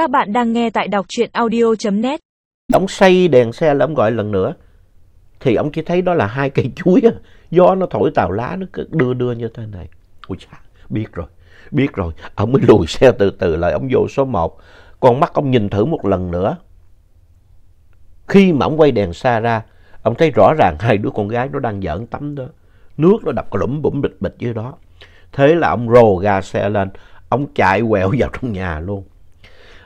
Các bạn đang nghe tại đọc truyện audio.net. Ông xây đèn xe là ông gọi lần nữa. Thì ông chỉ thấy đó là hai cây chuối. á. Gió nó thổi tàu lá nó cứ đưa đưa như thế này. Ôi chà, biết rồi, biết rồi. Ông mới lùi xe từ từ lại, ông vô số 1. con mắt ông nhìn thử một lần nữa. Khi mà ông quay đèn xa ra, ông thấy rõ ràng hai đứa con gái nó đang giỡn tắm đó. Nước nó đập lủm bủm bịch bịch dưới đó. Thế là ông rồ ga xe lên, ông chạy quẹo vào trong nhà luôn.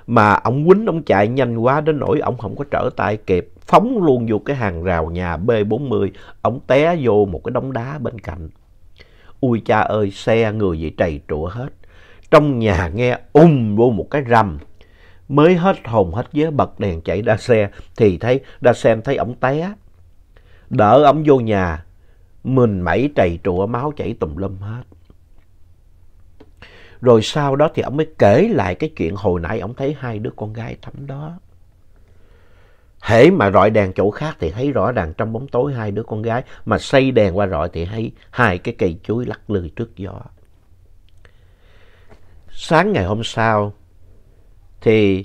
Mà ông quýnh ông chạy nhanh quá đến nỗi ông không có trở tay kịp. Phóng luôn vô cái hàng rào nhà B40. Ông té vô một cái đống đá bên cạnh. Ui cha ơi, xe người gì trầy trụa hết. Trong nhà nghe ùm vô một cái rầm. Mới hết hồn hết vía bật đèn chạy ra xe. Thì thấy ra xem thấy ông té. Đỡ ông vô nhà. Mình mẩy trầy trụa máu chảy tùm lum hết. Rồi sau đó thì ông mới kể lại cái chuyện hồi nãy ông thấy hai đứa con gái tắm đó. Hễ mà rọi đèn chỗ khác thì thấy rõ ràng trong bóng tối hai đứa con gái. Mà xây đèn qua rọi thì thấy hai cái cây chuối lắc lư trước gió. Sáng ngày hôm sau thì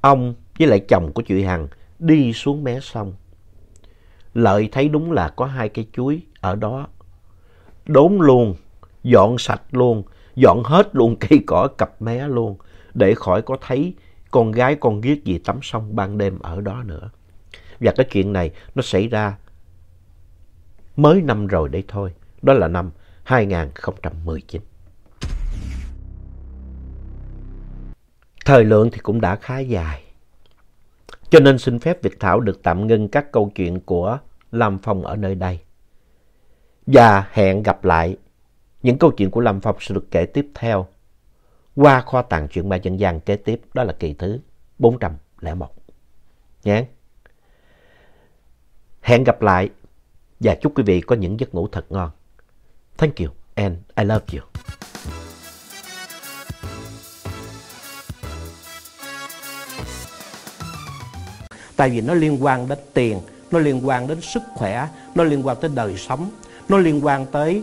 ông với lại chồng của chị Hằng đi xuống mé sông. Lợi thấy đúng là có hai cây chuối ở đó. Đốn luôn dọn sạch luôn, dọn hết luôn cây cỏ cặp mé luôn, để khỏi có thấy con gái con ghiếc gì tắm sông ban đêm ở đó nữa. Và cái chuyện này nó xảy ra mới năm rồi đấy thôi, đó là năm 2019. Thời lượng thì cũng đã khá dài, cho nên xin phép Việt Thảo được tạm ngưng các câu chuyện của Lam Phong ở nơi đây. Và hẹn gặp lại những câu chuyện của Lâm Phong sẽ được kể tiếp theo qua kho tàng chuyện ma dân gian kế tiếp, đó là kỳ thứ 401. Nhé. Hẹn gặp lại và chúc quý vị có những giấc ngủ thật ngon. Thank you and I love you. Tại vì nó liên quan đến tiền, nó liên quan đến sức khỏe, nó liên quan tới đời sống, nó liên quan tới